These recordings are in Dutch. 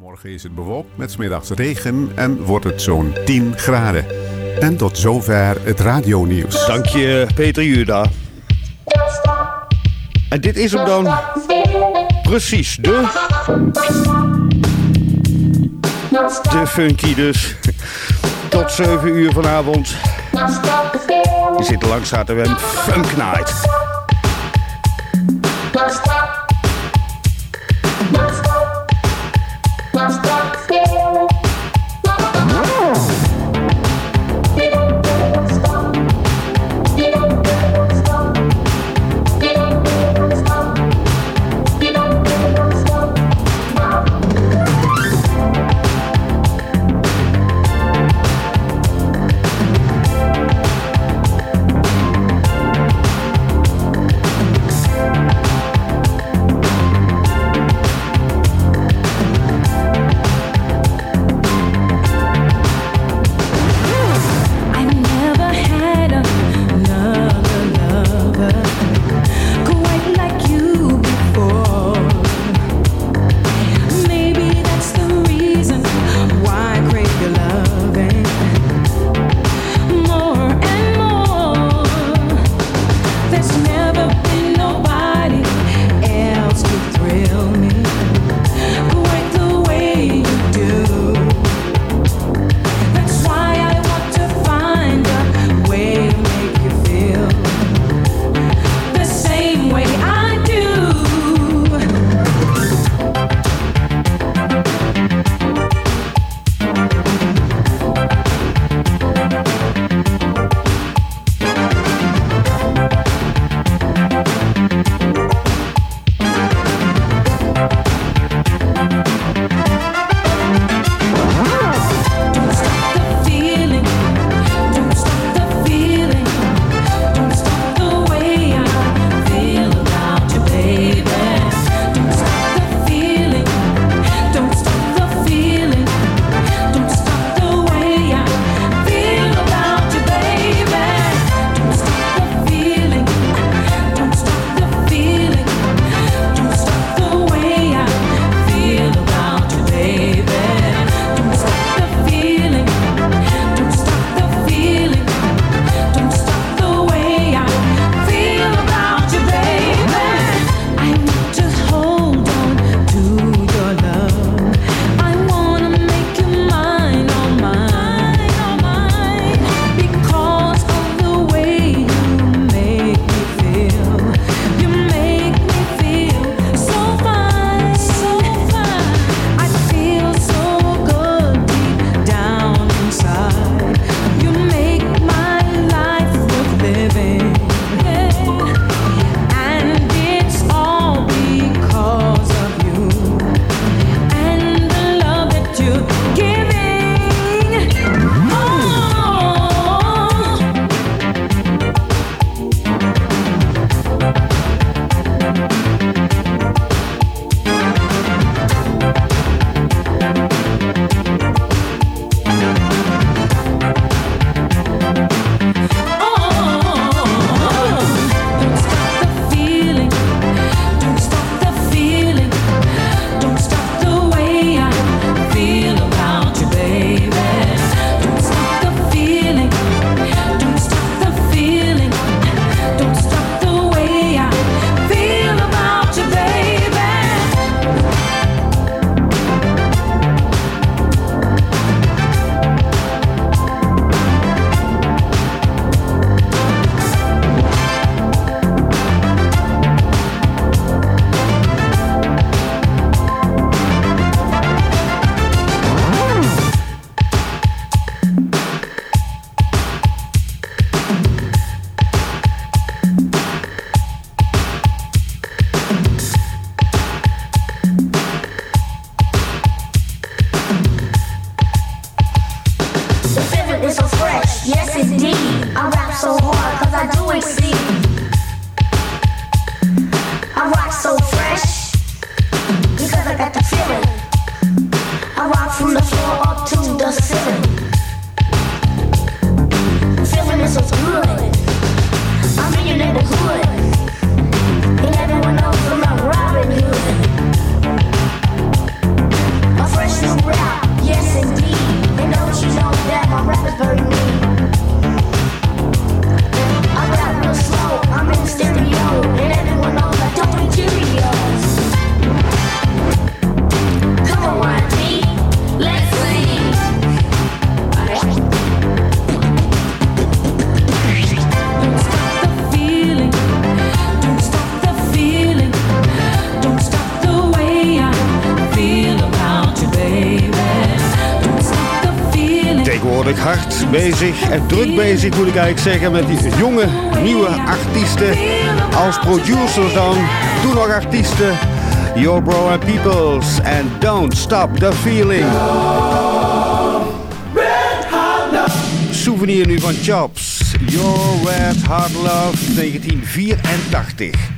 Morgen is het bewolkt met smiddags regen en wordt het zo'n 10 graden. En tot zover het radionieuws. Dank je, Peter Juda. En dit is hem dan. Precies, de... De funky dus. Tot 7 uur vanavond. Je zit langs gaat er Funk Night. En druk bezig moet ik eigenlijk zeggen met die jonge nieuwe artiesten als producers dan. Doe nog artiesten. Your Bro and Peoples and Don't Stop the Feeling. Souvenir nu van Chops. Your Red Hot Love 1984.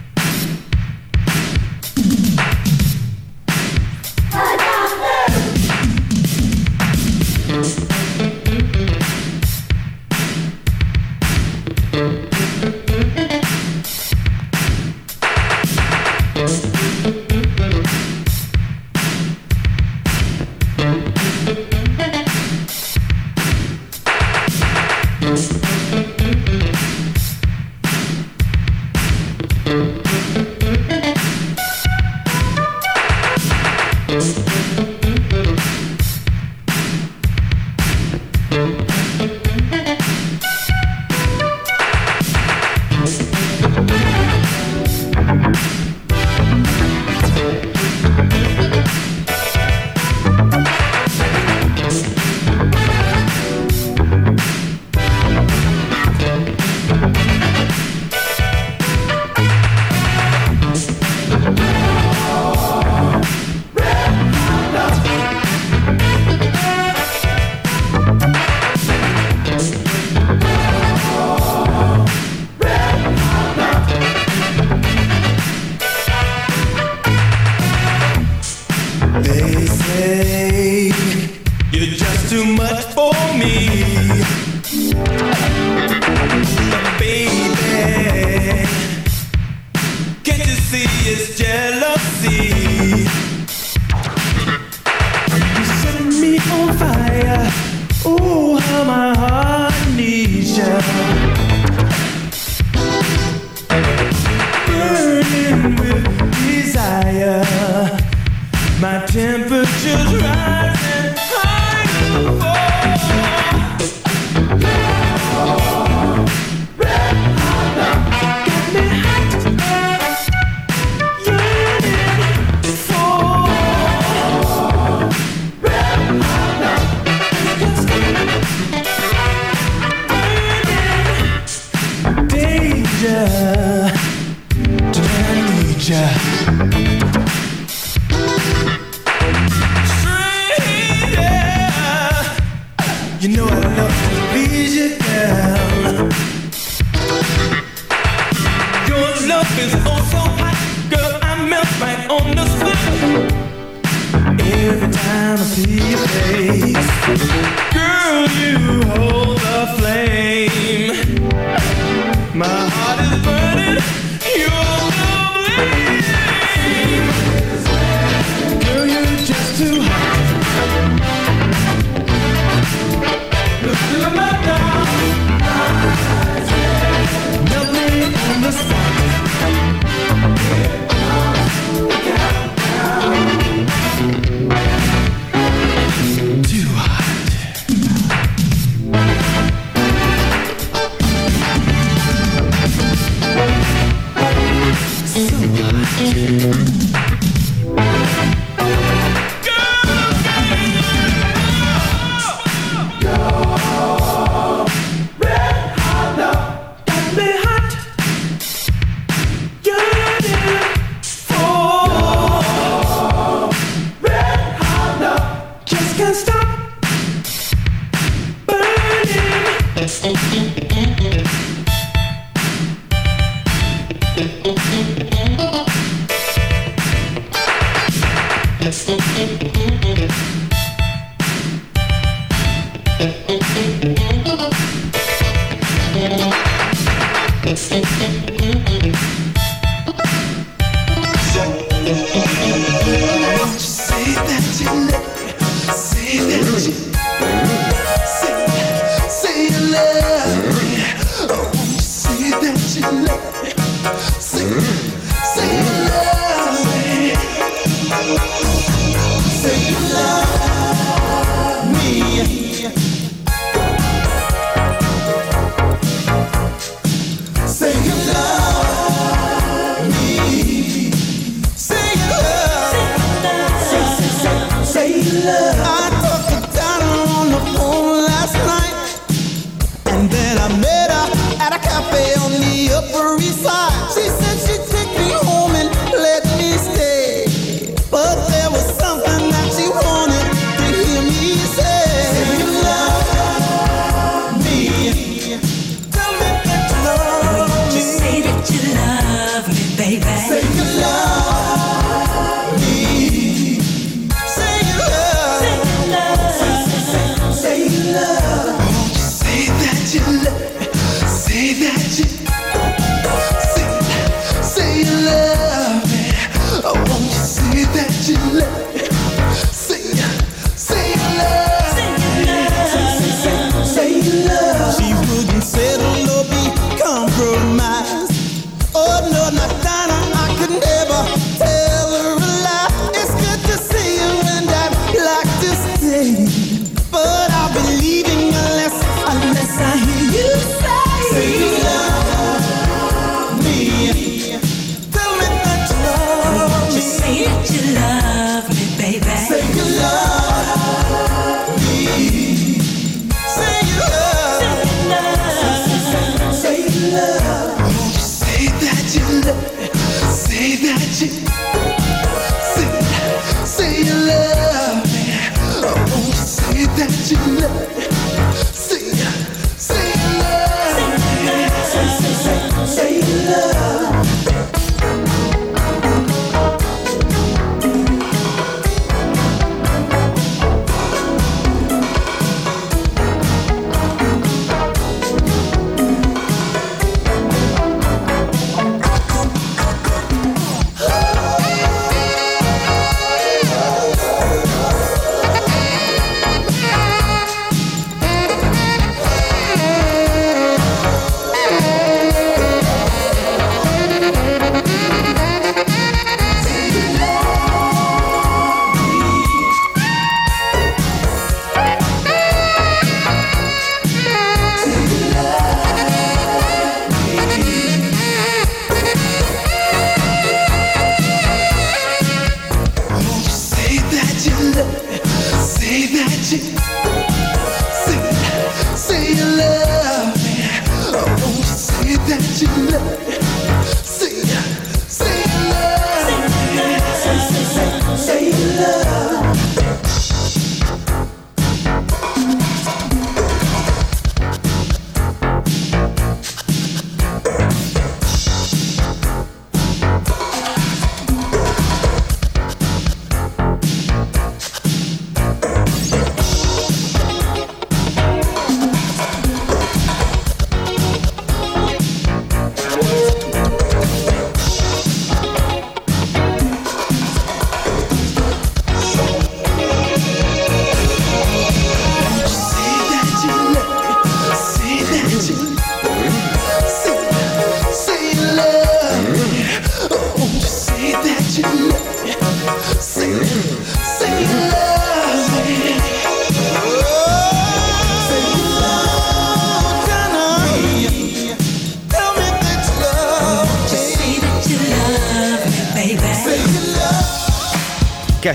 jealousy is jealousy.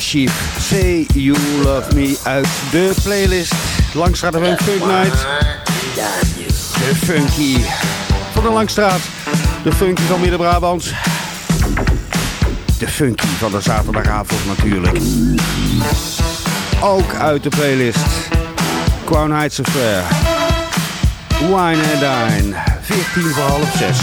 Kashif, Say You Love Me uit de playlist Langstraat FM Funk Night. De funky van de Langstraat. De funky van Midden-Brabant. De funky van de zaterdagavond natuurlijk. Ook uit de playlist Crown Heights Affair. Wine and Dine. 14 voor half 6.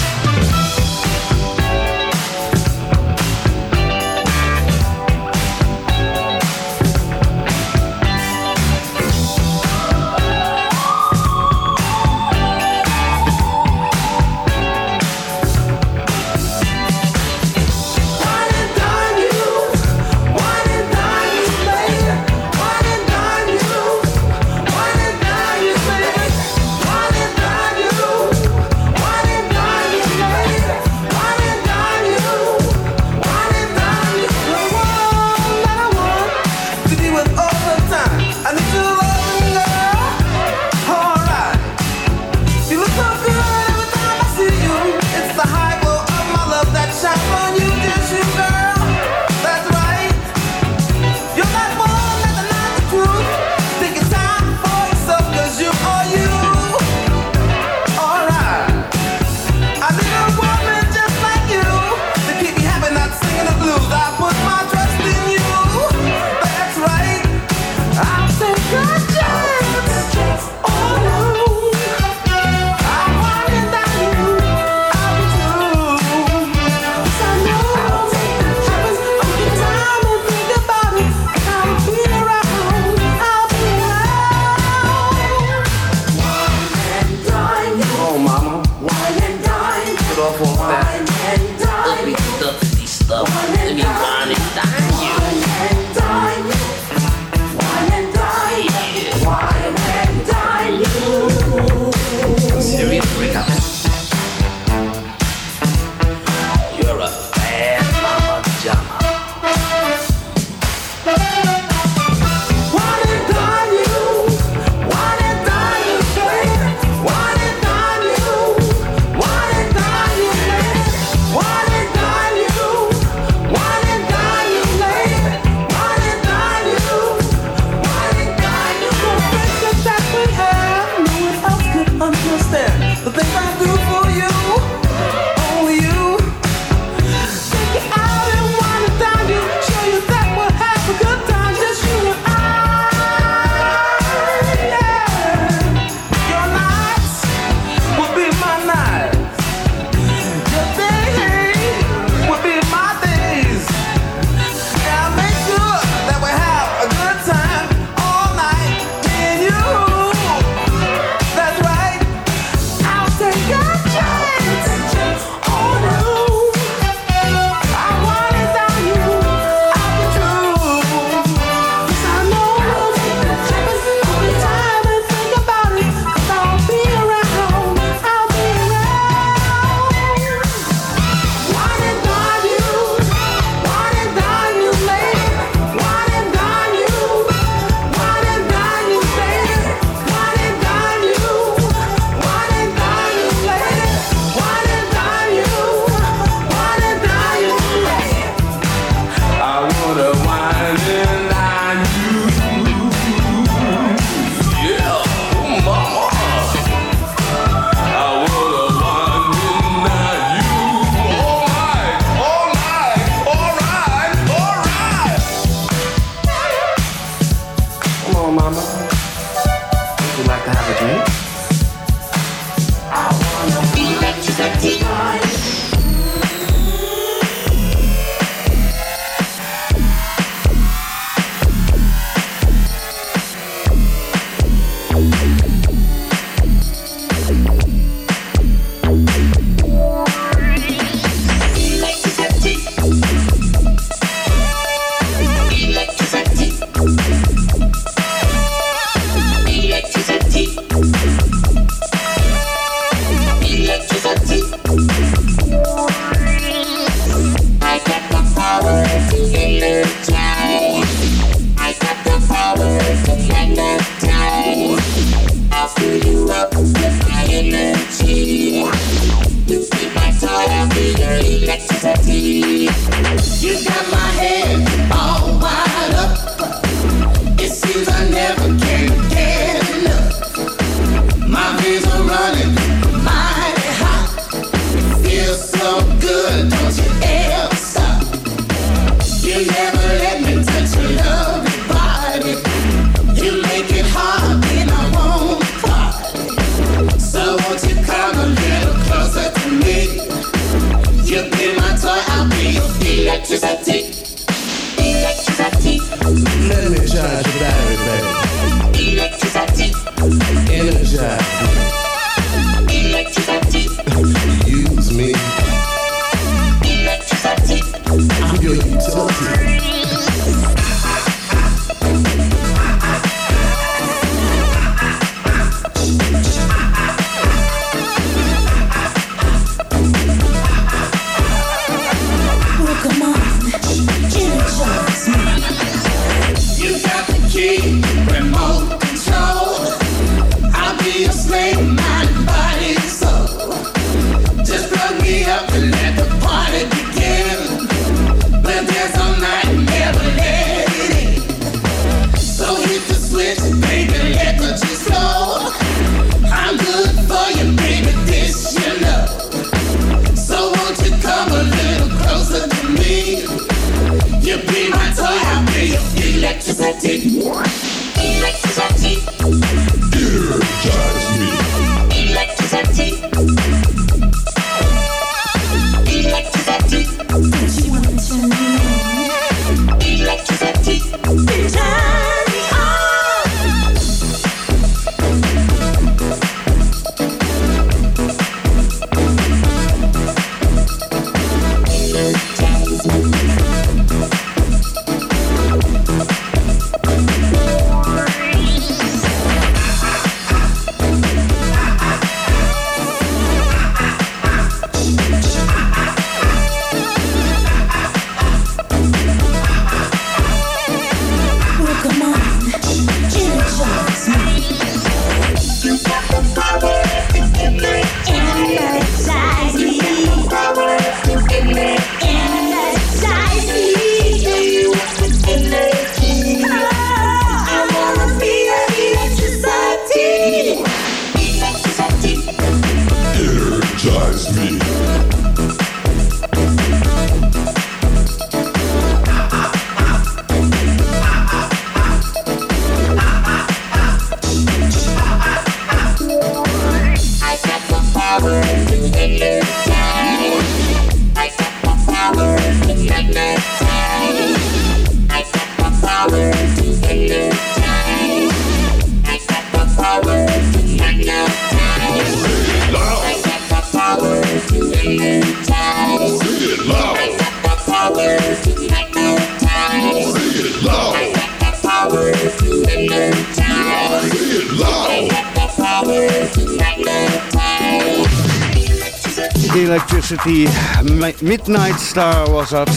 Electricity Midnight Star was dat.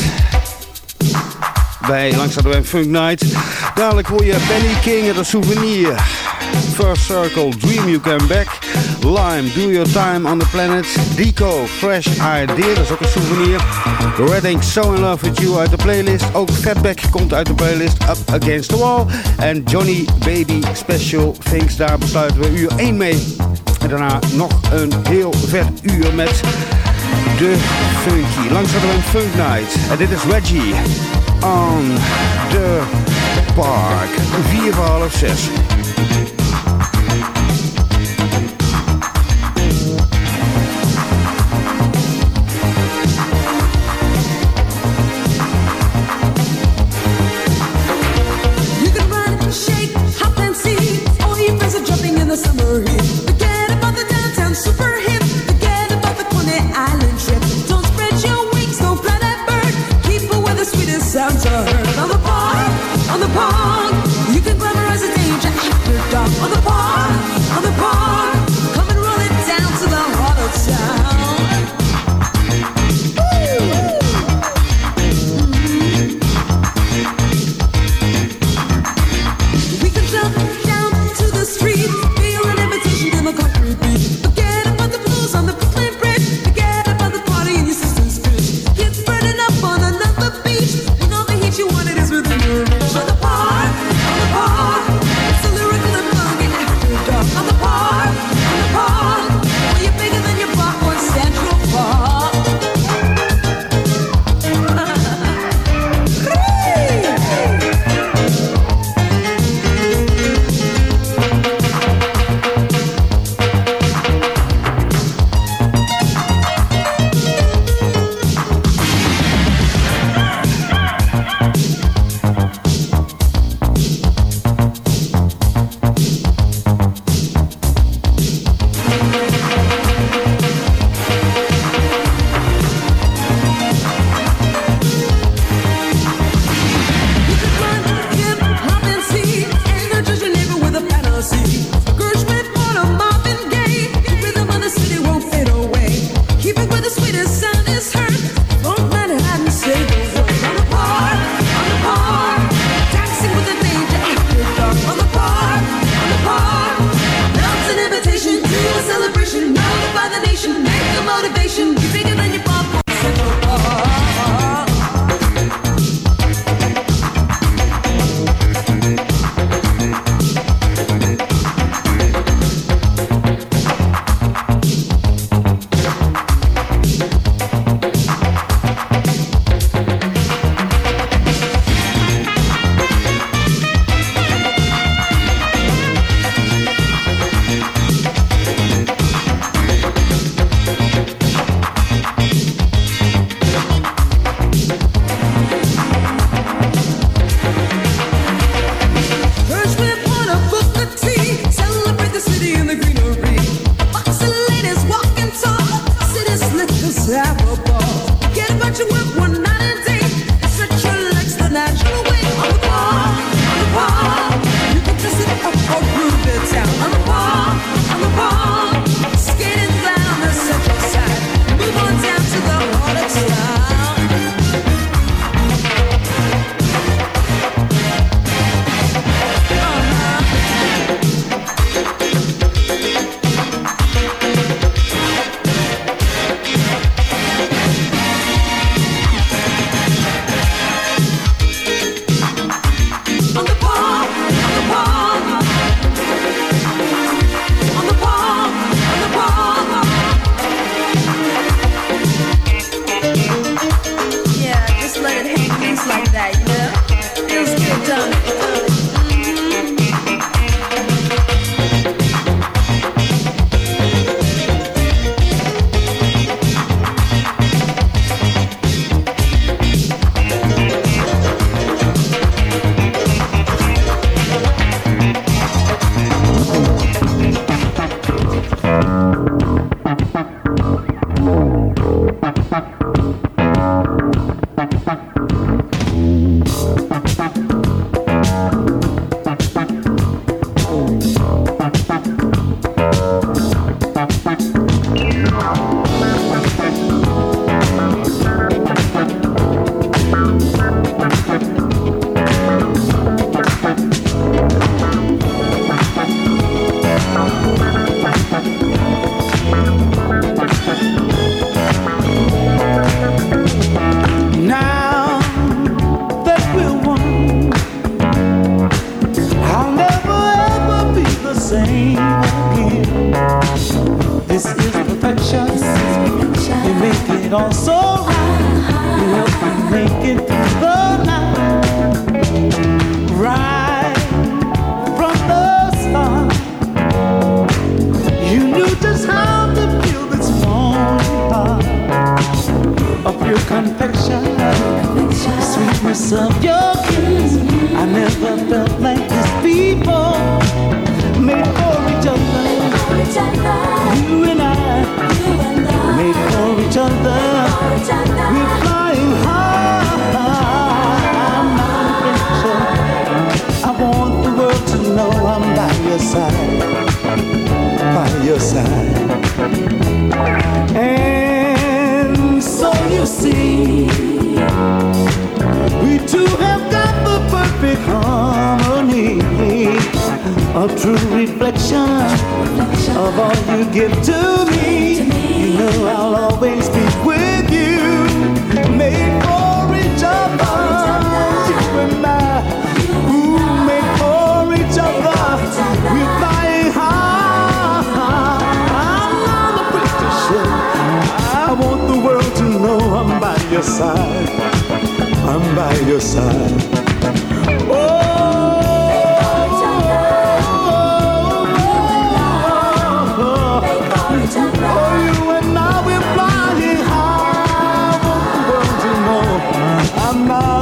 Bij langs een Funk Night. Dadelijk hoor je Benny King en de souvenir. First Circle, Dream You Can Back. Lime, Do Your Time on the Planet. Deco, Fresh Idea, dat is ook een souvenir. Redding, So In Love With You uit de playlist. Ook Fatback komt uit de playlist Up Against The Wall. En Johnny Baby Special Things, daar besluiten we uur 1 mee. En daarna nog een heel vet uur met de funky. Langzamerhand Funk Night. En dit is Reggie on the park. vier voor half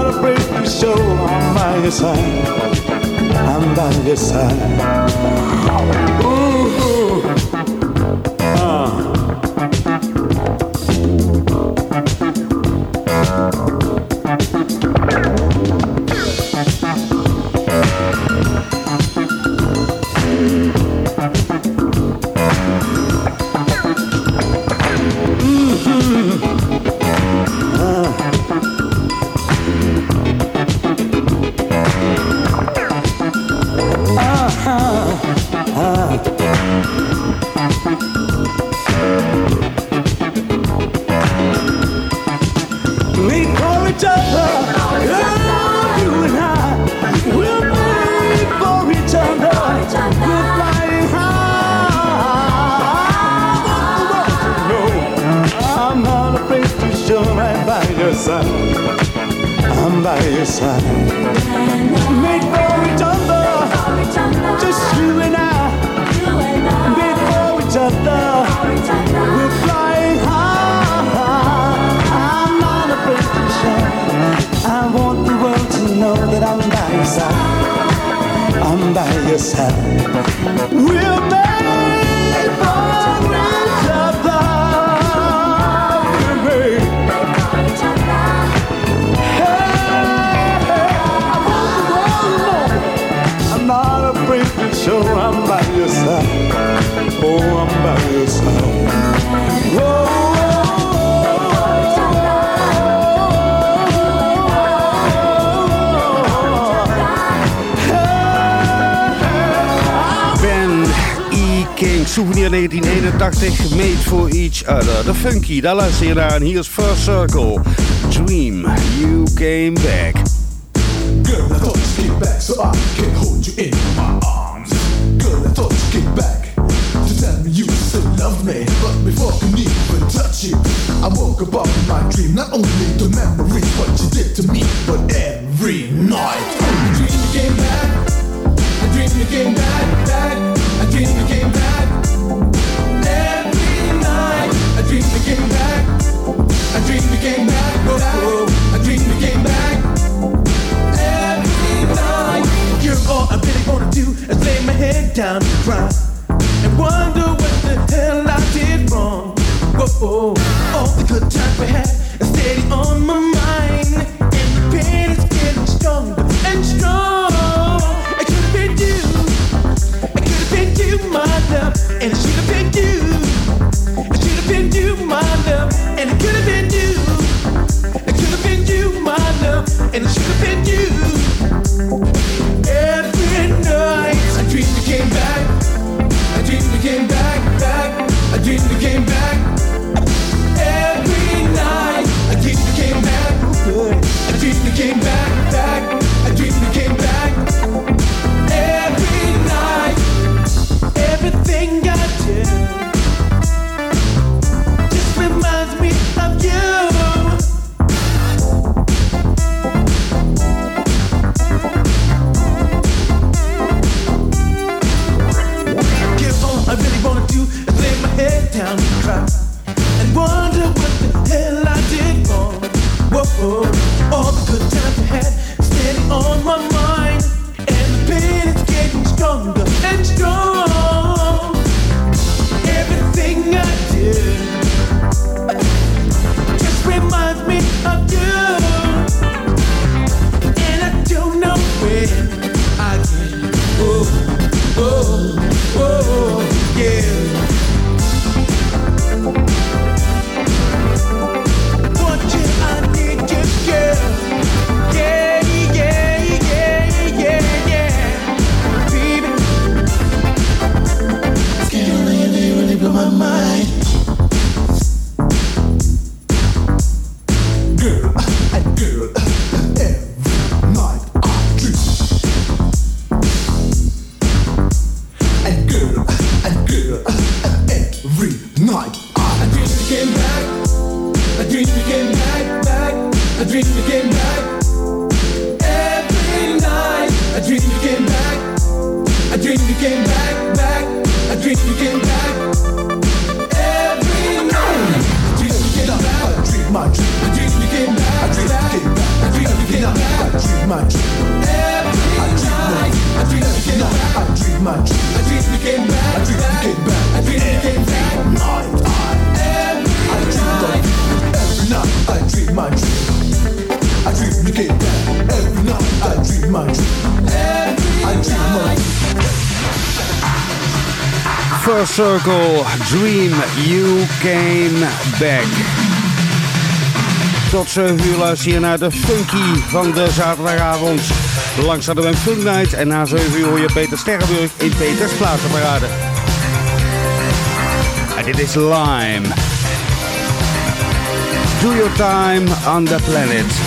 what a brave show on my side. I'm by your side. Ooh. For Each Other. The Funky, je naar hier is First Circle. Dream, You Came Back. Girl, I thought you came back so I can hold you in my arms. Girl, I thought you came back to tell me you still love me. But before I can even touch you, I woke up out my dream. Not only the memories what you did to me, but every night. I dream you came back. I dream you came back, back. I dream you came back. I dream you came back. Oh, oh. I dream you came back every night. You're all I really wanna do is lay my head down and cry and wonder what the hell I did wrong. Whoa, all the good times we had are steady on my mind, and it should have been you. Dream You Came Back. Tot zeven uur luister naar de funky van de zaterdagavond. Langs hadden we een funk night en na 7 uur hoor je Peter Sterrenburg in Peters parade. En dit is Lime. Do your time on the planet.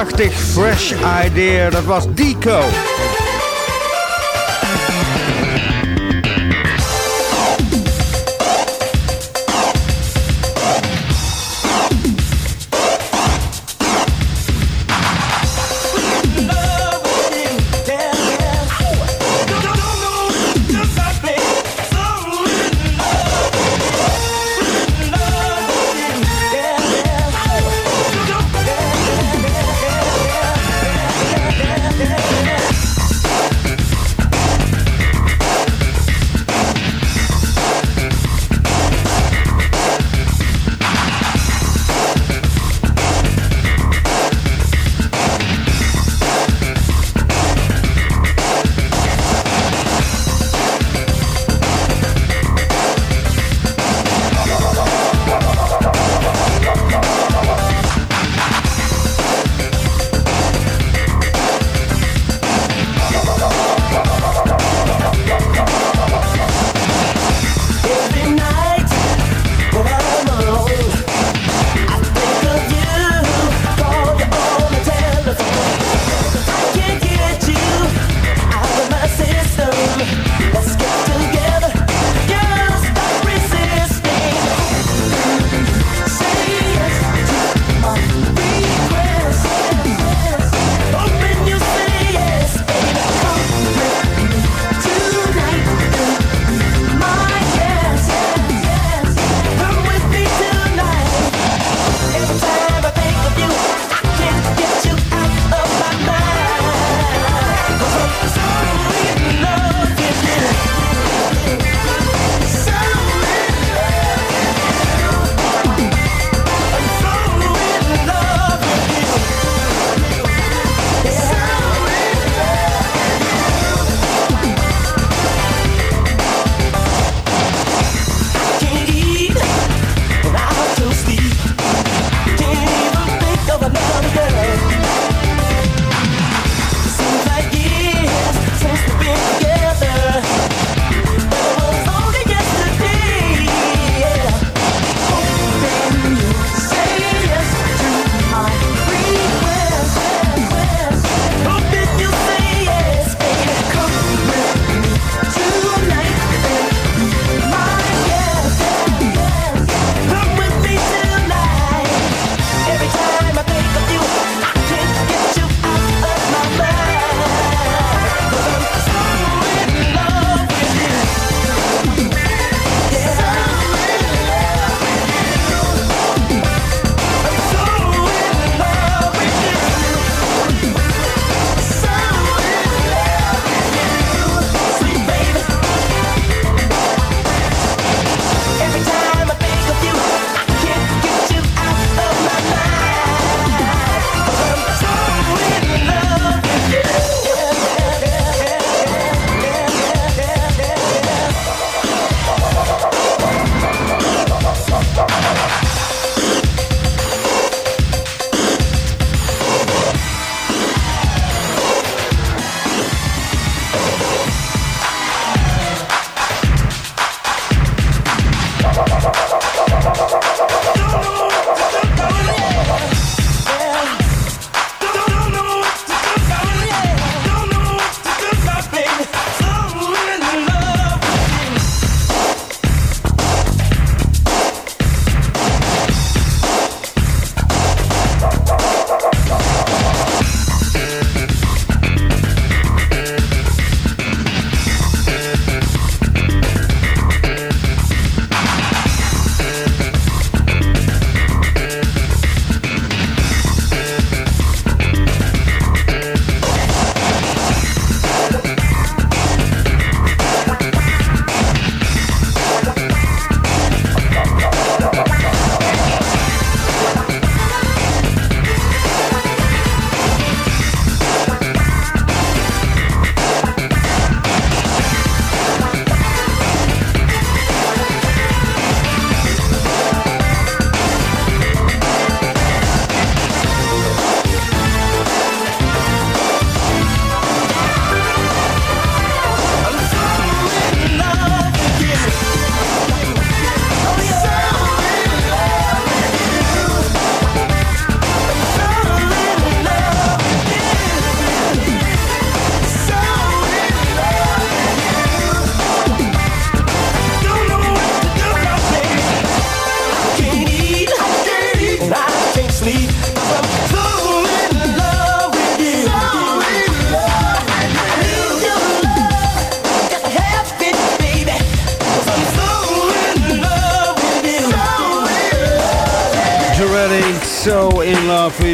1983. Fresh Idea. Dat was Deco.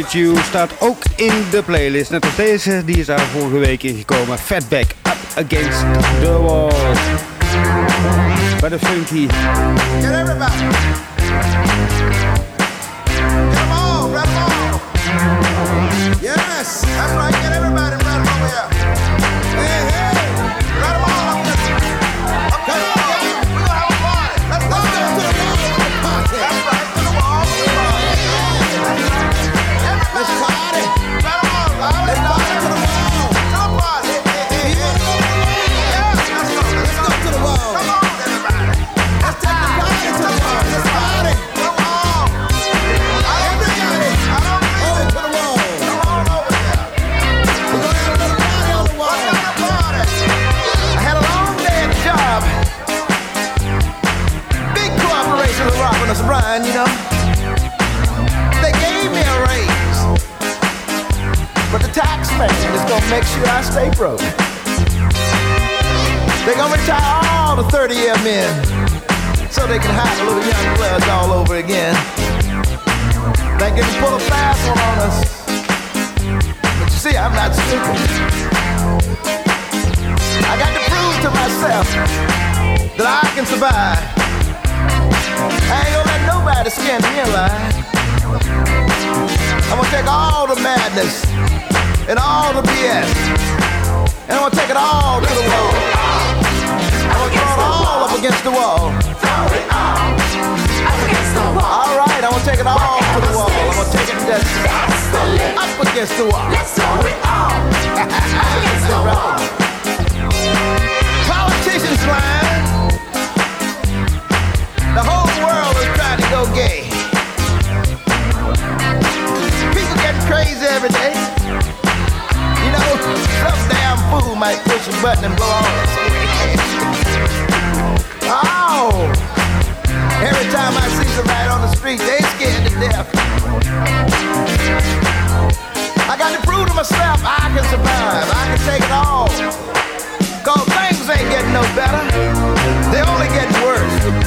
Staat ook in de playlist. Net als deze, die is daar vorige week in gekomen. Fatback Up Against the Wall. Bij de Funky. soir.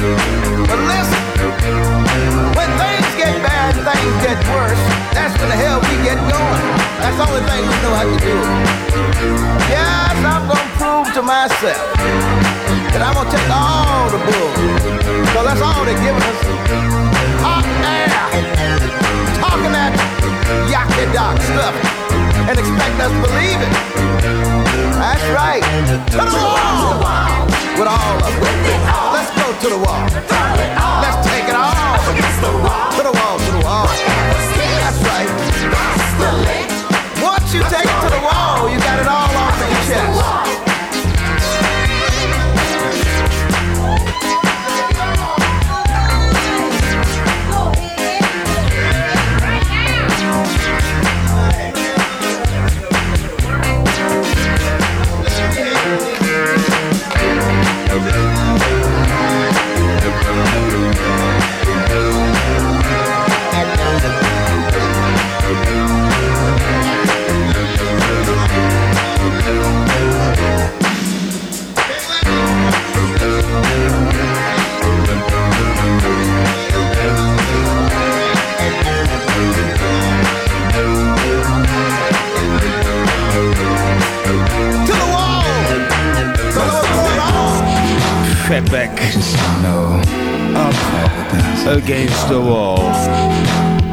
But listen, when things get bad, things get worse. That's when the hell we get going. That's the only thing we know how to do. Yes, I'm gonna prove to myself that I'm gonna take all the bull. Cause that's all they're giving us. Hot air. Talking that yucky doc stuff and expect us to believe it. That's right. Turn the wall. With all of us to the wall. Let's take it all. against the wall. To the wall, to the wall. That's right. Once you take it to the wall, you got it all on of your chest. Fatback. Up against the wall.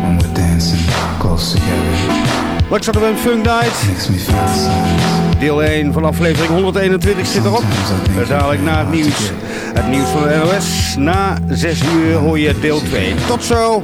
When we're dancing close together. Langzaam Funk Night. Deel 1 van aflevering 121 zit erop. Dadelijk na het nieuws. Het nieuws van de NOS. Na 6 uur hoor je deel 2. Tot zo!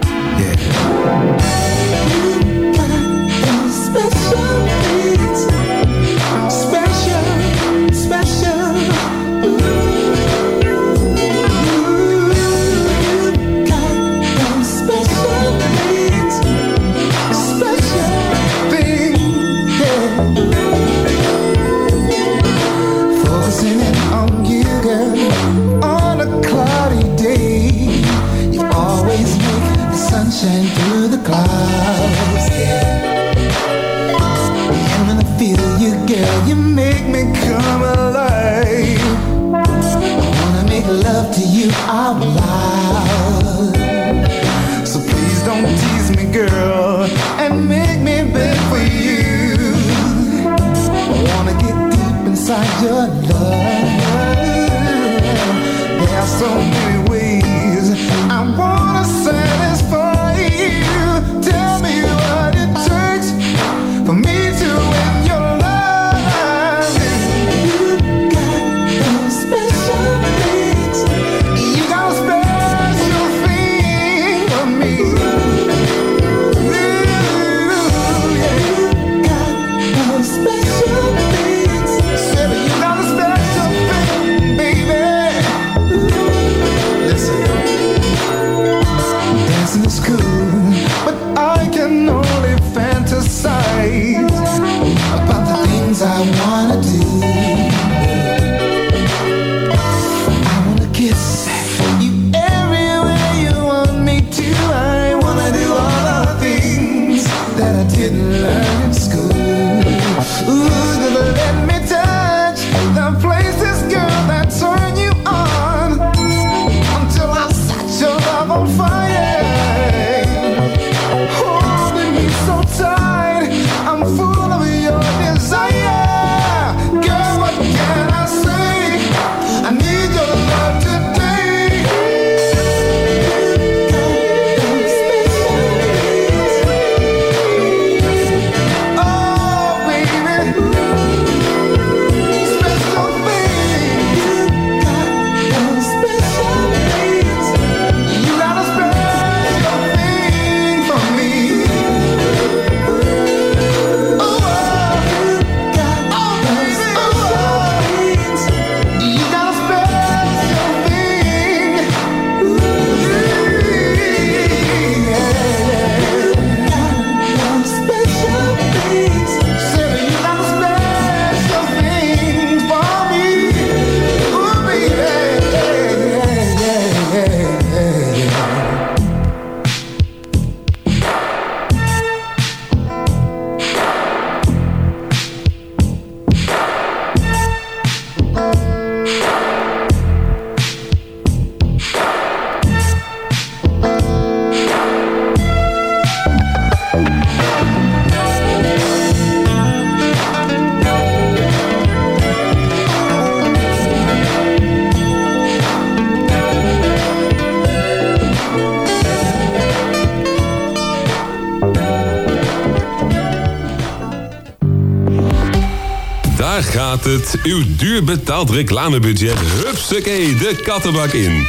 Uw duur betaald reclamebudget. Hupsakee, de kattenbak in.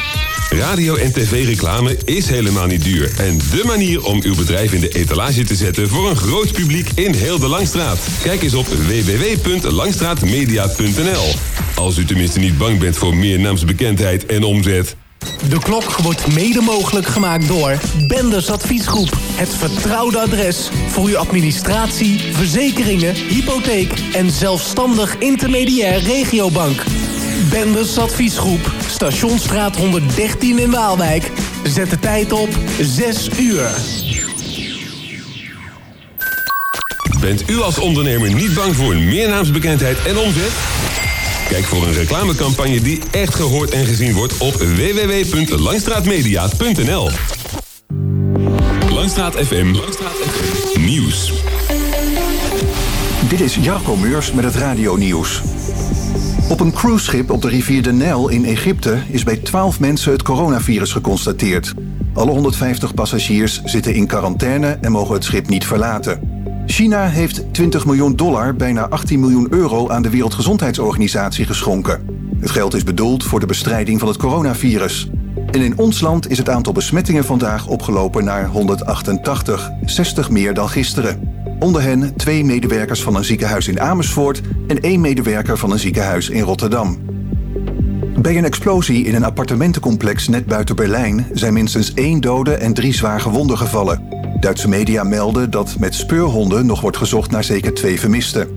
Radio- en tv-reclame is helemaal niet duur. En de manier om uw bedrijf in de etalage te zetten voor een groot publiek in heel de Langstraat. Kijk eens op www.langstraatmedia.nl. Als u tenminste niet bang bent voor meer naamsbekendheid en omzet. De klok wordt mede mogelijk gemaakt door Benders Adviesgroep. Het vertrouwde adres voor uw administratie, verzekeringen, hypotheek en zelfstandig intermediair regiobank. Benders Adviesgroep, Stationsstraat 113 in Waalwijk. Zet de tijd op 6 uur. Bent u als ondernemer niet bang voor meer naamsbekendheid en omzet? Kijk voor een reclamecampagne die echt gehoord en gezien wordt op www.langstraatmedia.nl. Langstraat FM. Nieuws. Dit is Jarko Meurs met het Radio Nieuws. Op een cruiseschip op de rivier de Nijl in Egypte is bij 12 mensen het coronavirus geconstateerd. Alle 150 passagiers zitten in quarantaine en mogen het schip niet verlaten. China heeft 20 miljoen dollar, bijna 18 miljoen euro, aan de Wereldgezondheidsorganisatie geschonken. Het geld is bedoeld voor de bestrijding van het coronavirus. En in ons land is het aantal besmettingen vandaag opgelopen naar 188, 60 meer dan gisteren. Onder hen twee medewerkers van een ziekenhuis in Amersfoort en één medewerker van een ziekenhuis in Rotterdam. Bij een explosie in een appartementencomplex net buiten Berlijn zijn minstens één dode en drie zwaar gewonden gevallen. Duitse media melden dat met speurhonden nog wordt gezocht naar zeker twee vermisten.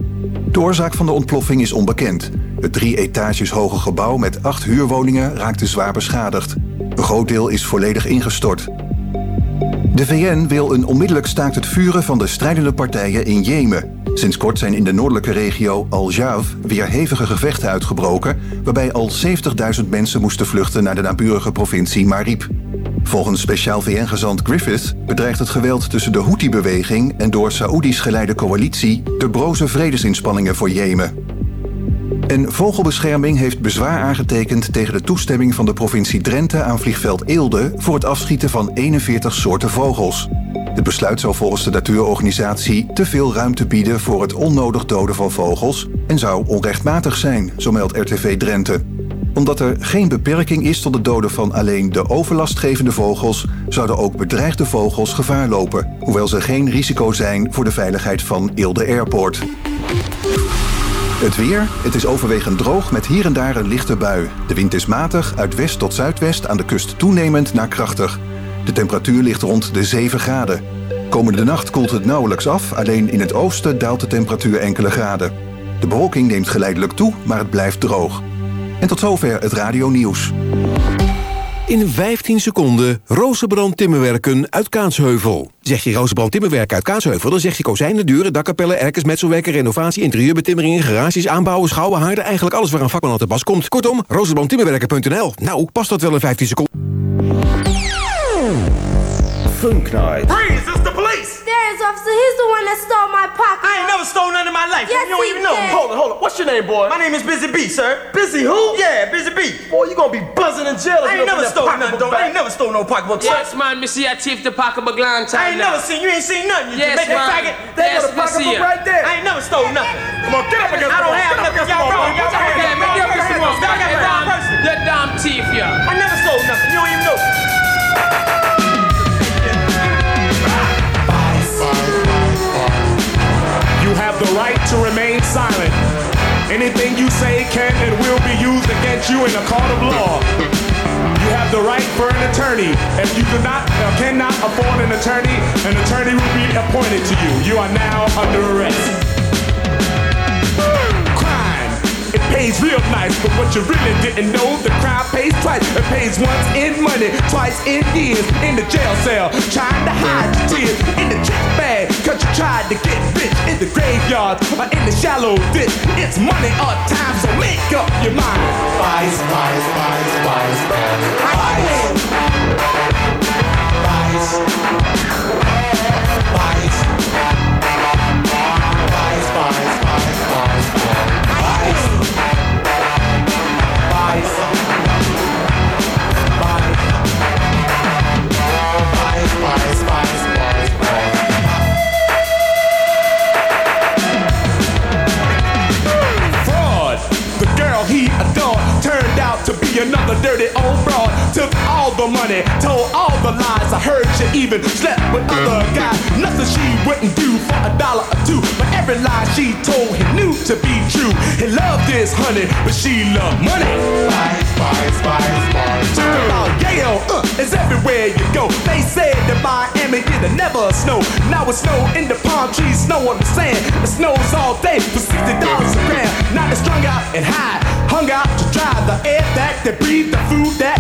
De oorzaak van de ontploffing is onbekend. Het drie etages hoge gebouw met acht huurwoningen raakte zwaar beschadigd. Een groot deel is volledig ingestort. De VN wil een onmiddellijk staakt het vuren van de strijdende partijen in Jemen. Sinds kort zijn in de noordelijke regio Al-Jaaf weer hevige gevechten uitgebroken... waarbij al 70.000 mensen moesten vluchten naar de naburige provincie Marib. Volgens speciaal VN-gezant Griffith bedreigt het geweld tussen de Houthi-beweging... en door Saoedisch geleide coalitie de broze vredesinspanningen voor Jemen. En Vogelbescherming heeft bezwaar aangetekend tegen de toestemming van de provincie Drenthe aan vliegveld Eelde voor het afschieten van 41 soorten vogels. Het besluit zou volgens de natuurorganisatie te veel ruimte bieden voor het onnodig doden van vogels en zou onrechtmatig zijn, zo meldt RTV Drenthe. Omdat er geen beperking is tot het doden van alleen de overlastgevende vogels, zouden ook bedreigde vogels gevaar lopen, hoewel ze geen risico zijn voor de veiligheid van Eelde Airport. Het weer. Het is overwegend droog met hier en daar een lichte bui. De wind is matig, uit west tot zuidwest aan de kust toenemend naar krachtig. De temperatuur ligt rond de 7 graden. Komende nacht koelt het nauwelijks af, alleen in het oosten daalt de temperatuur enkele graden. De bewolking neemt geleidelijk toe, maar het blijft droog. En tot zover het radio nieuws. In 15 seconden Rozenbrand Timmerwerken uit Kaatsheuvel. Zeg je Rozenbrand Timmerwerken uit Kaatsheuvel... dan zeg je kozijnen, deuren, dakkapellen, erkers, metselwerken... renovatie, interieurbetimmeringen, garages, aanbouwen, schouwen, haarden... eigenlijk alles waar een vakman aan te pas komt. Kortom, rozenbrandtimmerwerken.nl. Nou, past dat wel in 15 seconden? Funk Night. Stole my pocket. I ain't never stole none in my life. Yes, you don't even know. did. Hold on, hold on. What's your name, boy? My name is Busy B, sir. Busy who? Yeah, Busy B. Boy, you gonna be buzzing in jail if I ain't don't never stole pocketbook nothing, back. though. I ain't never stole no pocketbook. Yes, man, me see a thief the pocketbook long time I ain't now. never seen you ain't seen nothing. You Yes, Jamaican man. faggot. There Yes, go the pocketbook it. right there. I ain't never stole nothing. Come on, get up against I the don't wall. have Get up nothing. against the Y'all wall. wrong. Y'all Y'all got got me me. wrong. Y'all got me wrong. Y'all got me wrong person. You damn thief, yeah. I never stole nothing. You don't even know. The right to remain silent. Anything you say can and will be used against you in a court of law. You have the right for an attorney. If you do not or cannot afford an attorney, an attorney will be appointed to you. You are now under arrest. Pays real nice, but what you really didn't know, the crime pays twice. It pays once in money, twice in years. In the jail cell, trying to hide your tears. In the check bag, cause you tried to get rich. In the graveyard, or in the shallow ditch. It's money or time, so make up your mind. Vice, vice, vice, vice, vice. Vice. Another dirty old broad. Took all the money, told all the lies. I heard she even slept with other guys. Nothing she wouldn't do for a dollar or two. But every lie she told he knew to be true. He loved his honey, but she loved money. Spice, spice, spice, spice. Talk about Yale, uh, it's everywhere you go. They said that Miami it'll never snow. Now it's snow in the palm trees, snow on the sand. It snows all day for sixty dollars a gram. Now they're strung out and high, hung out to dry. The air that they breathe, the food that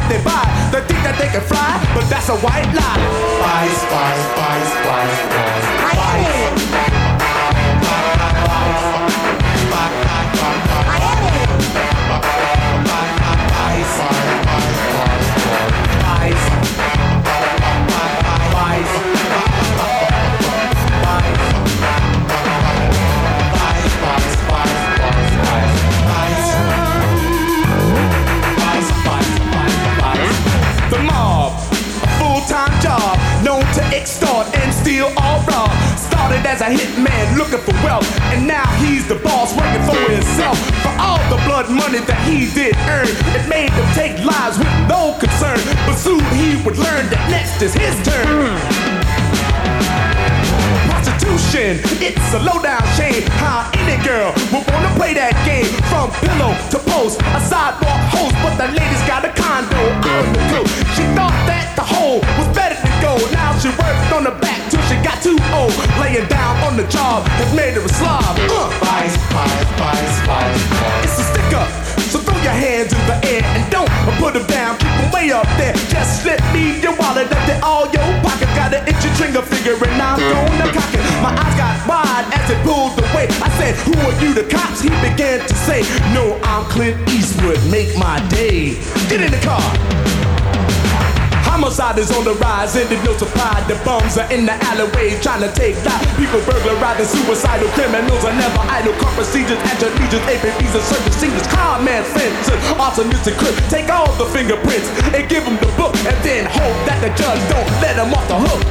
Is on the rise, and there's no supply. The bums are in the alleyways trying to take life. People burglarizing, suicidal criminals are never idle. Car procedures, your legions, APBs and service seniors, con man fences, arsonists and crips. Take all the fingerprints and give them the book, and then hope that the judge don't let them off the hook.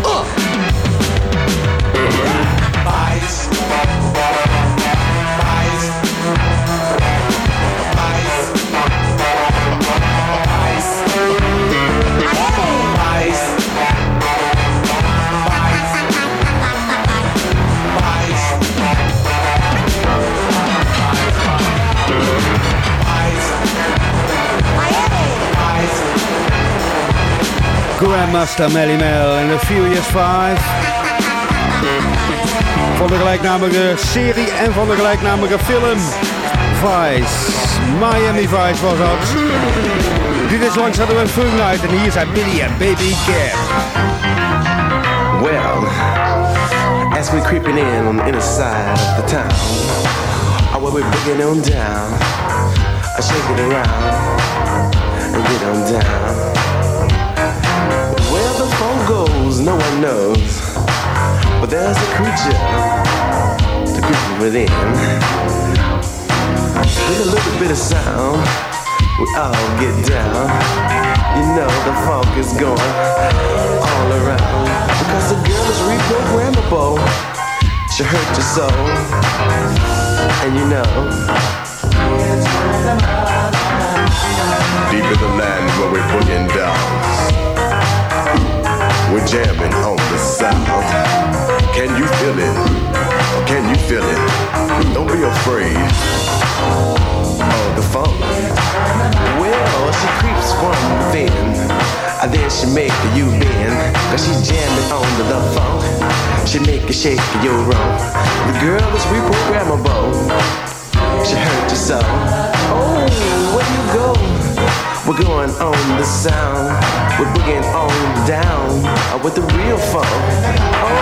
Uh. Grandmaster Melly Mel en The Furious Five. Van de gelijknamige serie en van de gelijknamige film Vice. Miami Vice was dat. Dit is langs hadden we een Funk Night en hier zijn Billy en Baby Gap. Well, as we're creeping in on the inner side of the town, or where we're bringing on down, I shake it around and get on down. No one knows, but there's a creature to creep within. With a little bit of sound, we all get down. You know the funk is going all around because the girl is reprogrammable. She hurt your soul, and you know. Deep in the land where we're boogie down. We're jamming on the sound. Can you feel it? Can you feel it? Don't be afraid. Oh, the funk. Well, she creeps from within. And then she make you bend. Cause she jamming on the, funk. She make you shake your rump. The girl is reprogrammable. She hurt your soul. Oh? We're going on the sound. We're booging on down uh, with the real funk. Oh,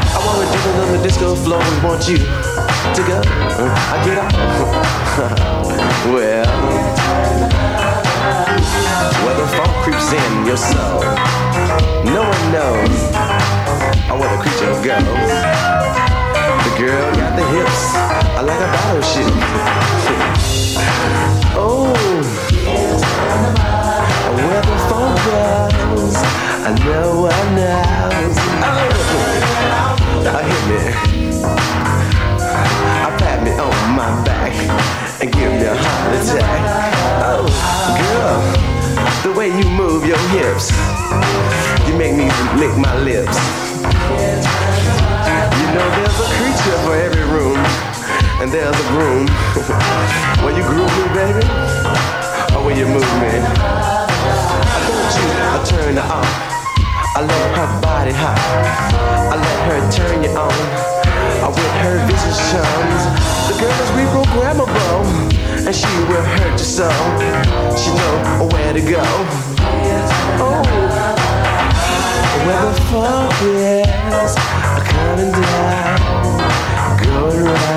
I wanna do on the disco floor. We want you to go. Uh, I get off. well, where the funk creeps in your soul. No one knows uh, where the creature goes. The girl got the hips I like a battleship. oh, where phone goes, I know one knows. Oh, I hit me. I pat me on my back and give me a heart attack. Oh, girl, the way you move your hips, you make me lick my lips. You know there's a creature for every room, and there's a groom. when you groove me, baby, or when you move me. You, I turn her on. I let her body hot. I let her turn you on. I with her vision charms. The girl is reprogrammable, and she will hurt you so. She know where to go. Oh, where the funk is coming down, going round.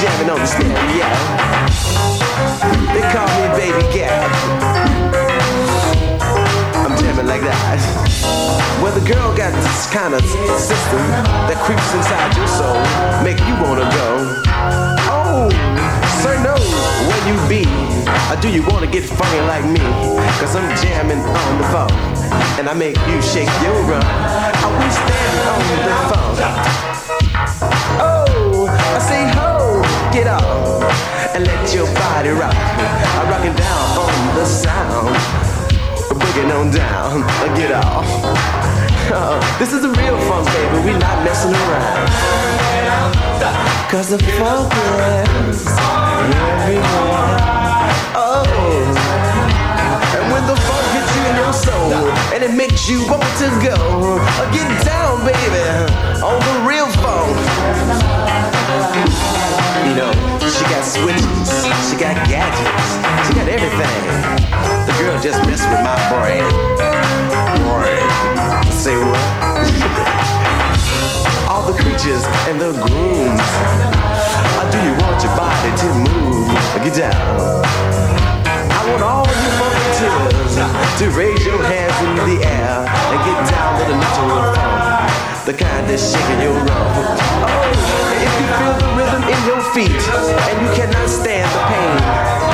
Jamming on the stereo? They call me Baby Gap. I'm jamming like that. Well, the girl got this kind of system that creeps inside your soul, make you wanna go. Oh, sir, no, where you be? Or do you wanna get funky like me? Cause I'm jamming on the phone, and I make you shake your rump. Are we standing on the phone? Oh, I say get up and let your body rock. I'm rocking down on the sound, boogie on down, get off. This is the real funk, baby. We not messing around. Cause the funk is everywhere. Oh, and when the funk in your soul, and it makes you want to go. Uh, get down, baby, on the real phone. You know, she got switches, she got gadgets, she got everything. The girl just messed with my brain. Brain. Say what? All the creatures and the grooms. Uh, do you want your body to move? Get down want all you volunteers to raise your hands in the air and get down to the natural funk, the kind that's shaking your rump. Oh, if you feel the rhythm in your feet and you cannot stand the pain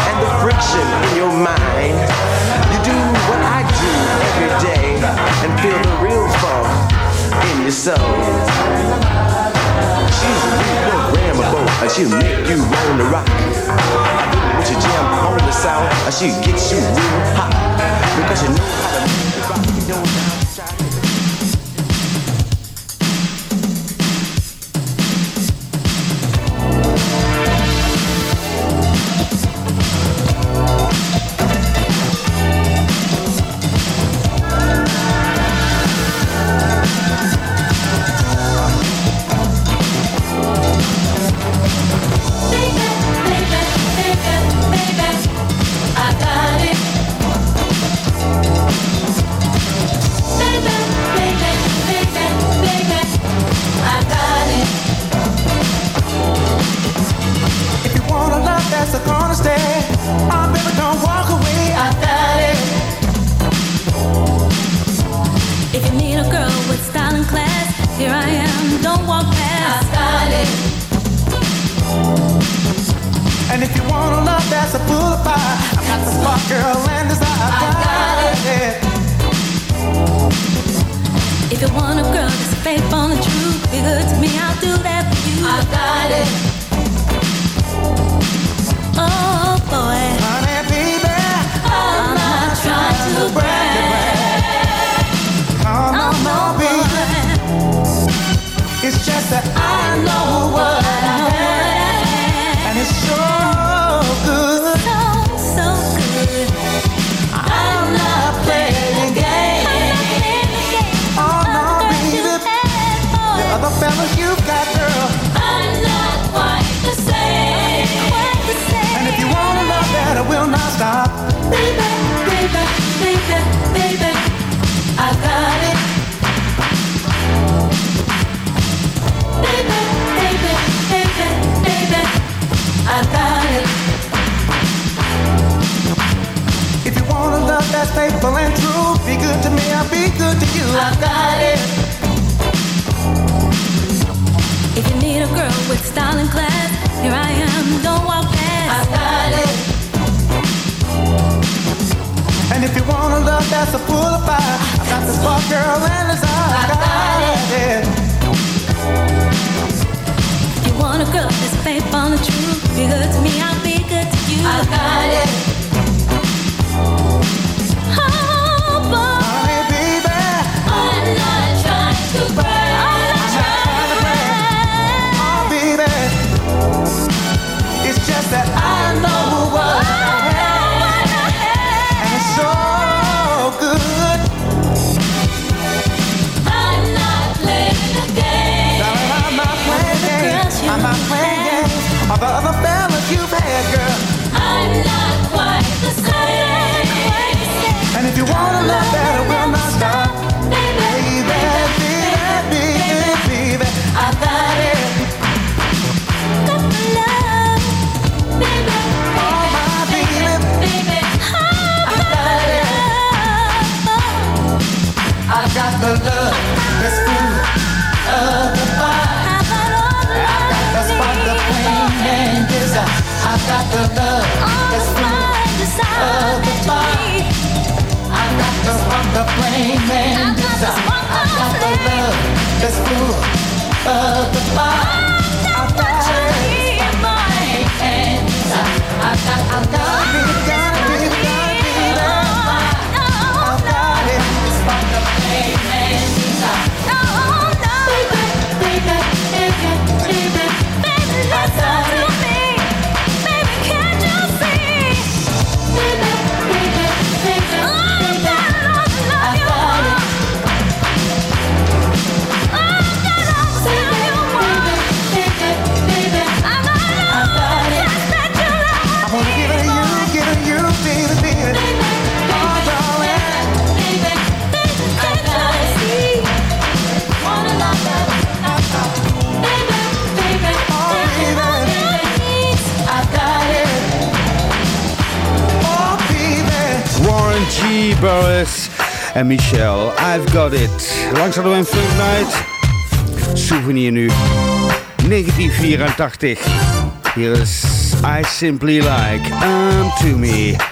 and the friction in your mind, you do what I do every day and feel the real funk in your soul. She's a real and she'll make you wanna rock with your jam on the sound. I should get you real hot because you know how to make the rock. You know how to en Michelle. I've got it. Langs hadden we een Funk Night. Souvenir nu. 1984. Hier is I Simply Like. To me.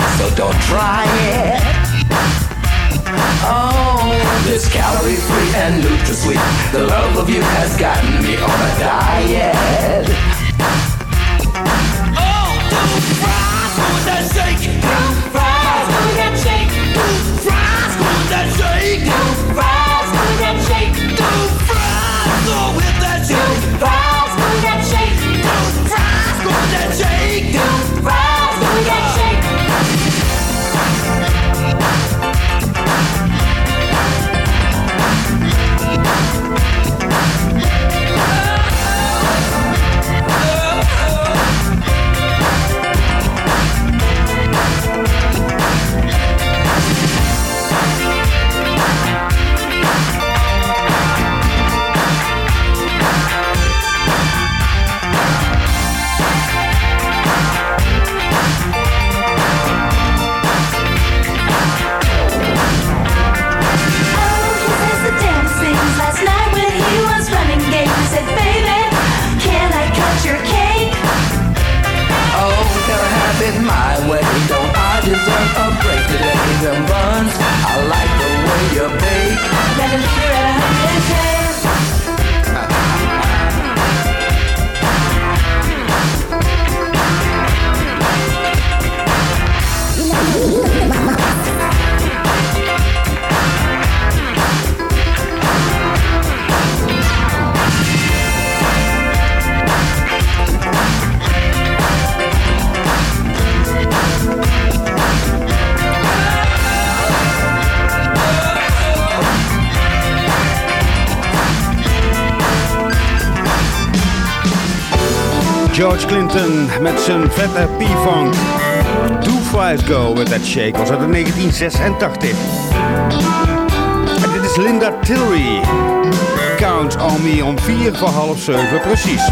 so don't try it. Oh, this calorie free and loot sweet. The love of you has gotten me on a diet. Oh, those fries with that shake. Fries with that shake. Fries with that shake. Fries with that shake. Fries with that shake. Amsterdam buns. I like the way you bake. Let them hear it. George Clinton met zijn vette P-funk. Two Fries Go With That Shake was uit 1986. En dit is Linda Tillery. Count on me om 4 voor half 7 precies.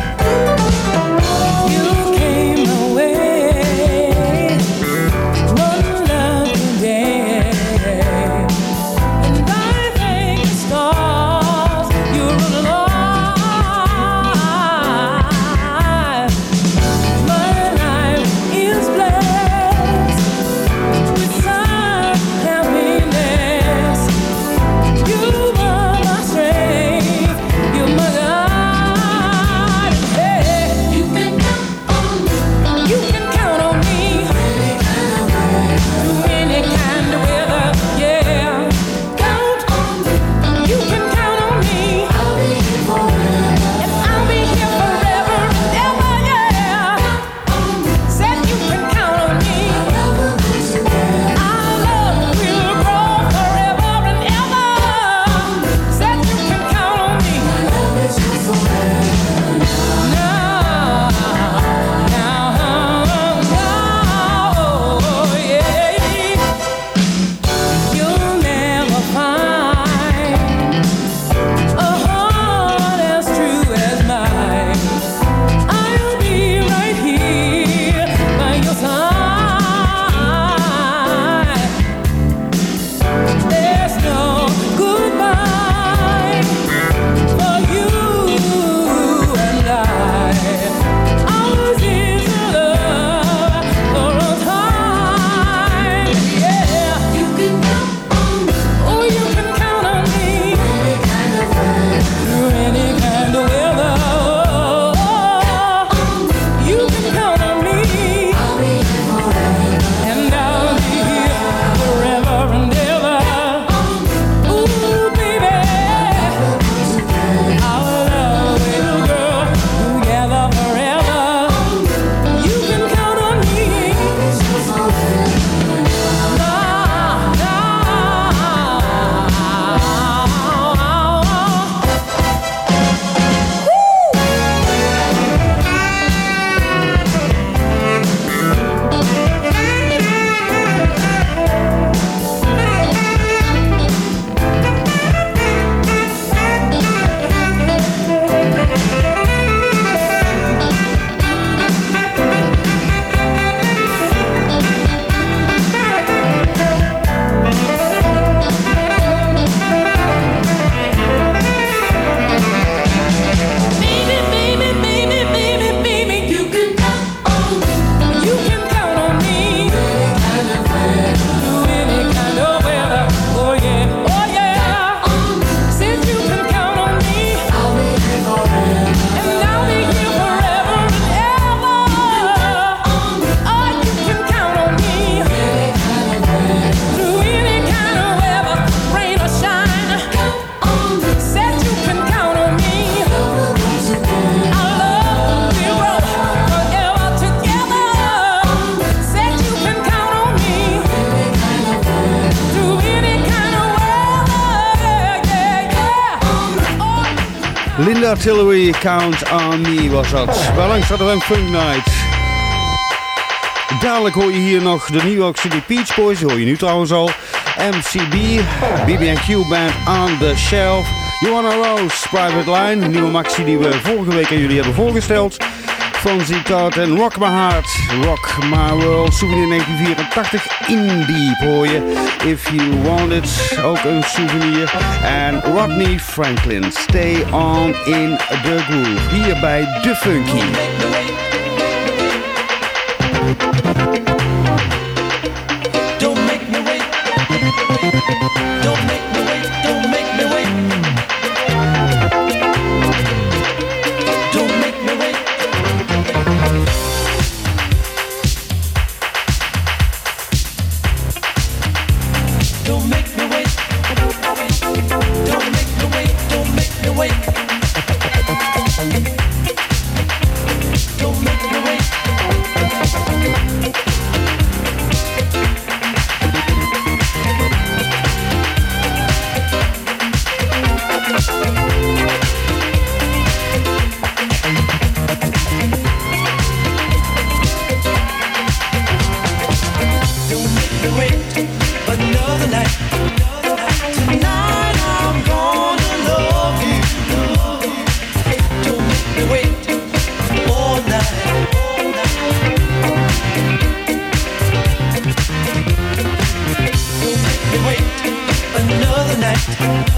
Count On Me was dat. Wel langs hadden een fun night. Dadelijk hoor je hier nog de New York City Peach Boys, die hoor je nu trouwens al. MCB, BB&Q Band On The Shelf. Johanna Rose, Private Line, nieuwe maxi die we vorige week aan jullie hebben voorgesteld. Fonzie Todd en Rock My Heart. Rock My World, souvenir 1984, indie hoor je. If You Want It, ook een souvenir. En Rodney Franklin, Stay On In The Groove, hier bij The Funky. Podcast.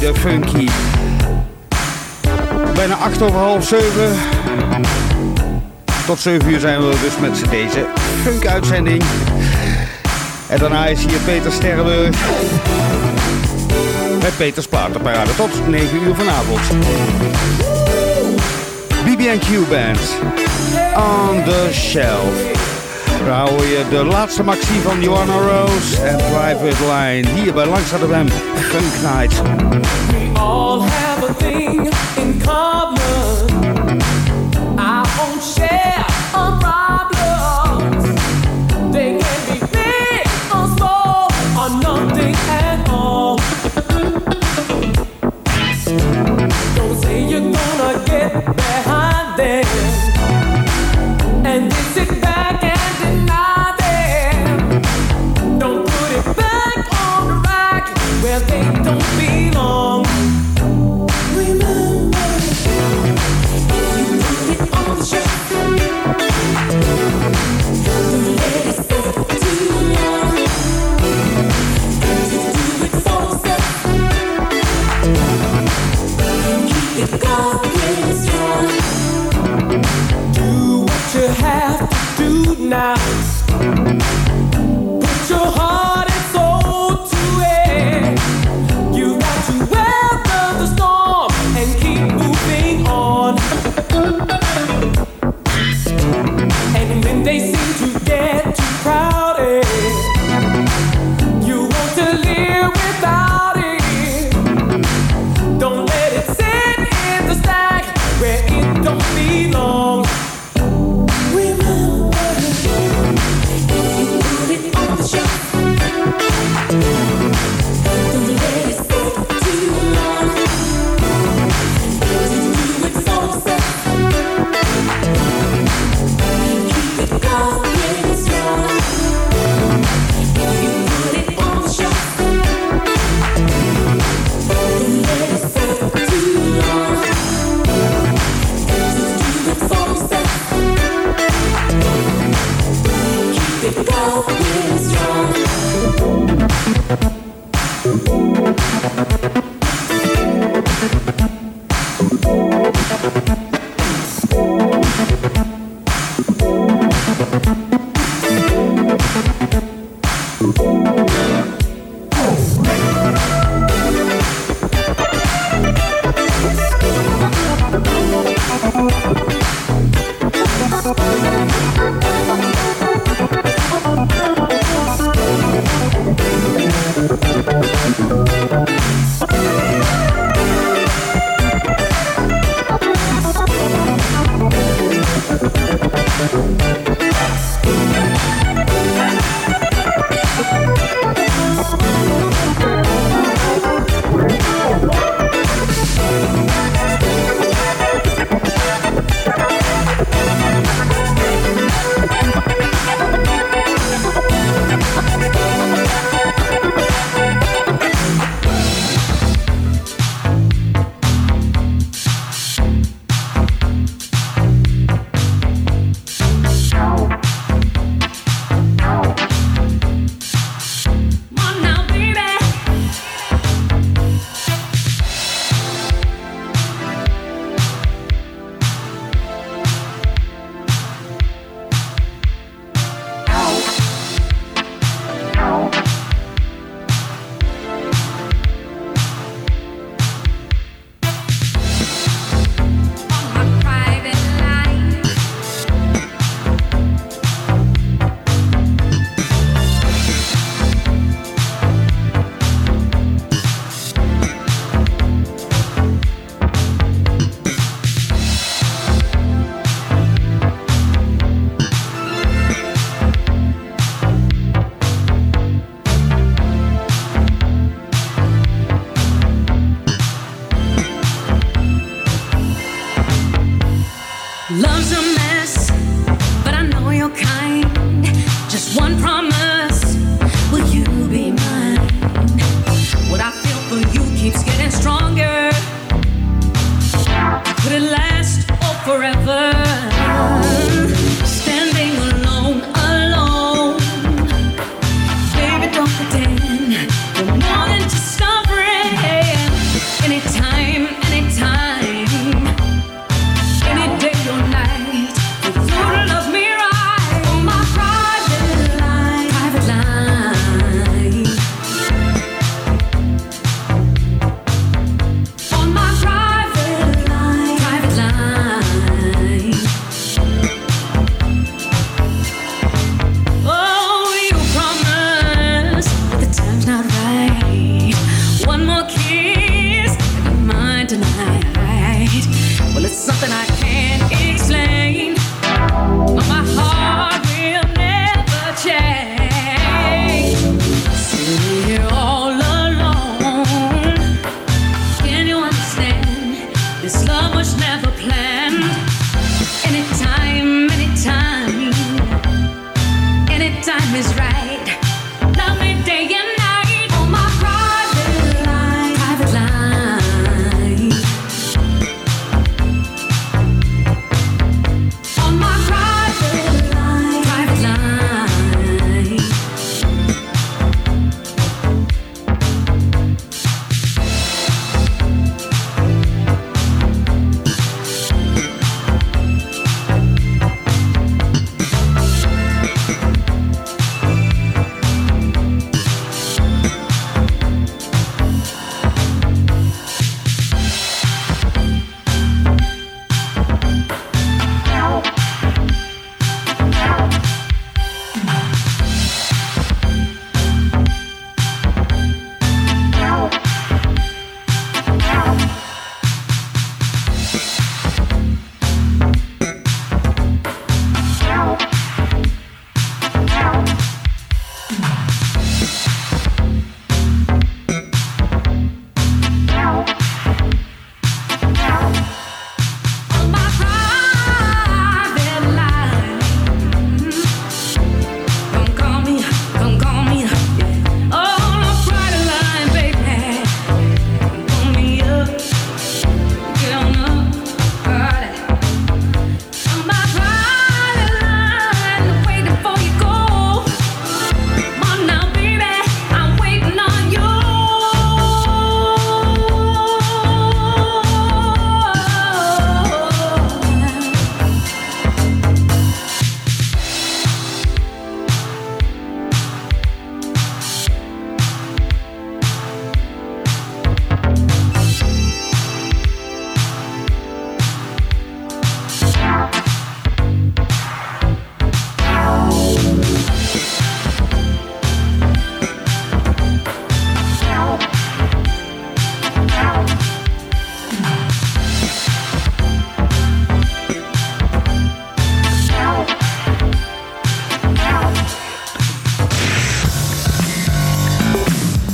de funky. Bijna acht over half 7. Tot 7 uur zijn we dus met deze funk-uitzending. En daarna is hier Peter Sterrenburg. Met Peters Platenparade tot 9 uur vanavond. BB&Q Band. On the Shelf. Daar je de laatste maxi van Joanna Rose en Private Line. Hier bij Langstraat de Funk Night. We all have a thing in.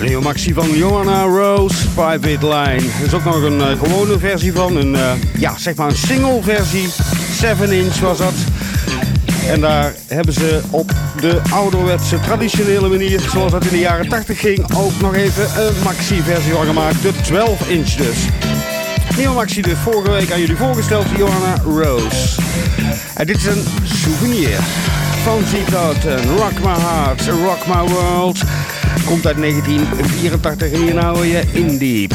Neomaxi van Johanna Rose, Private Line. Er is ook nog een eh, gewone versie van, een, eh, ja, zeg maar een single versie. 7 inch was dat. En daar hebben ze op de ouderwetse traditionele manier, zoals dat in de jaren 80 ging, ook nog even een maxi versie van gemaakt. De 12 inch dus. Neomaxi dus vorige week aan jullie voorgesteld, Johanna Rose. En dit is een souvenir. Van Zietout, Rock My Heart, Rock My World komt uit 1984 en hier nou je Indie.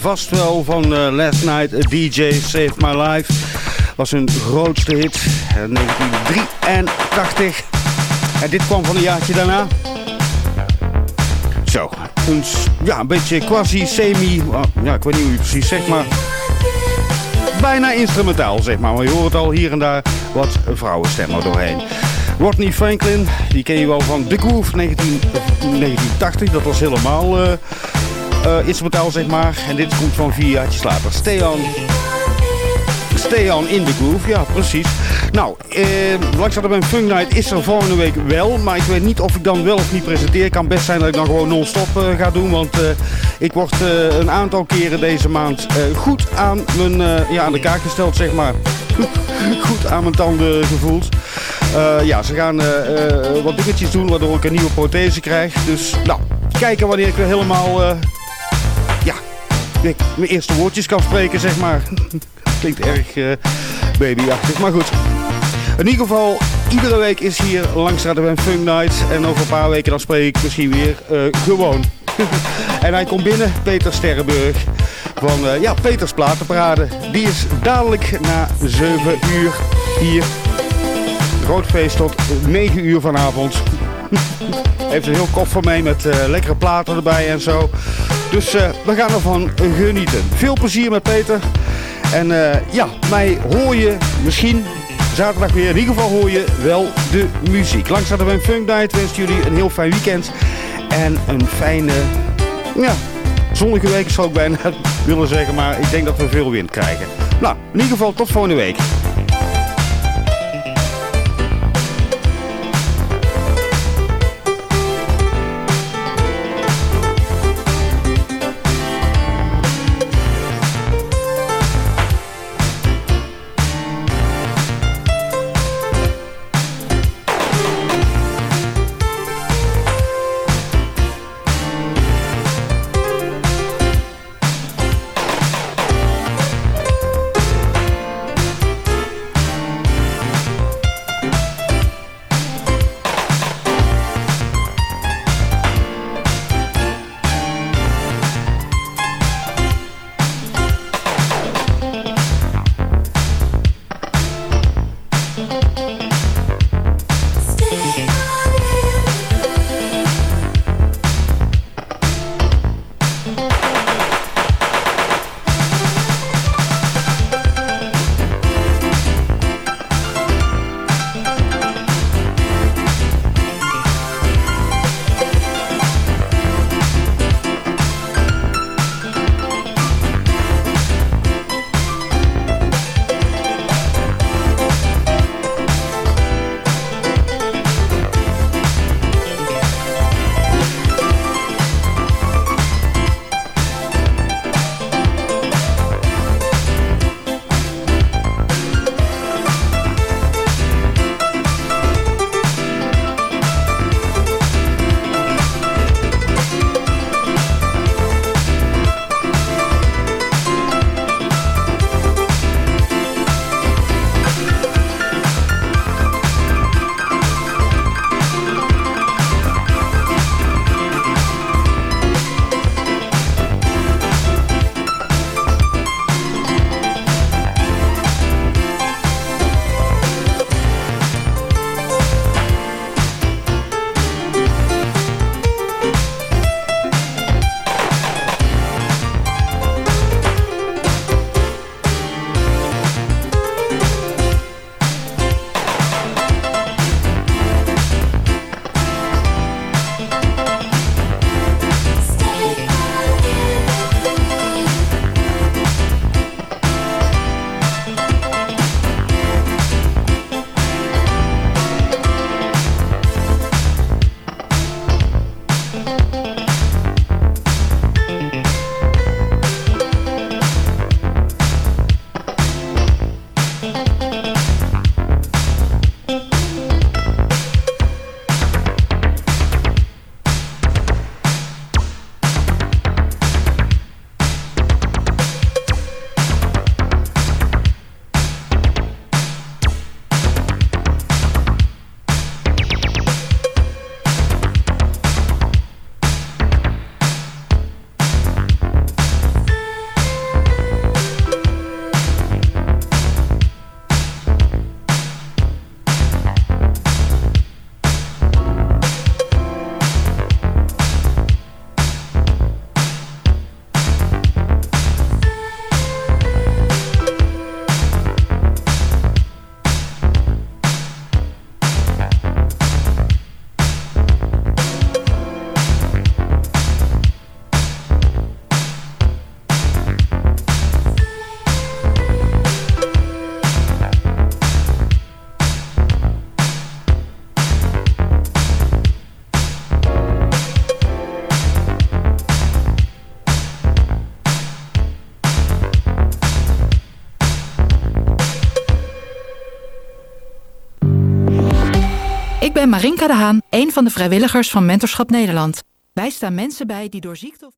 Vast wel van eh, Last Night a DJ Saved My Life. Was hun grootste hit in 1983. En dit kwam van een jaartje daarna. Zo, een, ja, een beetje quasi-semi, oh, ja, ik weet niet hoe je precies zegt, maar bijna instrumentaal, zeg maar. Maar je hoort al hier en daar wat vrouwenstemmen doorheen. Rodney Franklin, die ken je wel van The Groove 19, 1980. Dat was helemaal eh, eh, instrumentaal, zeg maar. En dit komt van vier jaartjes later. Stay on in the groove, ja precies. Nou, eh, Langzaam bij Funk Night is er volgende week wel. Maar ik weet niet of ik dan wel of niet presenteer. Het kan best zijn dat ik dan gewoon non-stop eh, ga doen. Want eh, ik word een aantal keren deze maand goed aan, mijn, ja, aan de kaak gesteld, zeg maar. goed aan mijn tanden gevoeld. Ja, ze gaan wat dingetjes doen waardoor ik een nieuwe prothese krijg. Dus nou, kijken wanneer ik weer helemaal... mijn eerste woordjes kan spreken, zeg maar. Klinkt erg eh, babyachtig, maar goed. In ieder geval, iedere week is hier langs Ben Funk Night. En over een paar weken dan spreek ik misschien weer eh, gewoon. en hij komt binnen, Peter Sterrenburg. Van eh, ja, Peters Platenparade. Die is dadelijk na 7 uur hier. Groot feest tot 9 uur vanavond. Heeft een heel koffer mee met lekkere platen erbij en zo. Dus eh, we gaan ervan genieten. Veel plezier met Peter. En eh, ja, mij hoor je misschien zaterdag weer. In ieder geval hoor je wel de muziek. Langs de Ben Funk Night wens jullie een heel fijn weekend. En een fijne, ja, zonnige week zou ik bijna willen zeggen. Maar ik denk dat we veel wind krijgen. Nou, in ieder geval tot volgende week. Ben Marinka de Haan, een van de vrijwilligers van Mentorschap Nederland. Wij staan mensen bij die door ziekte.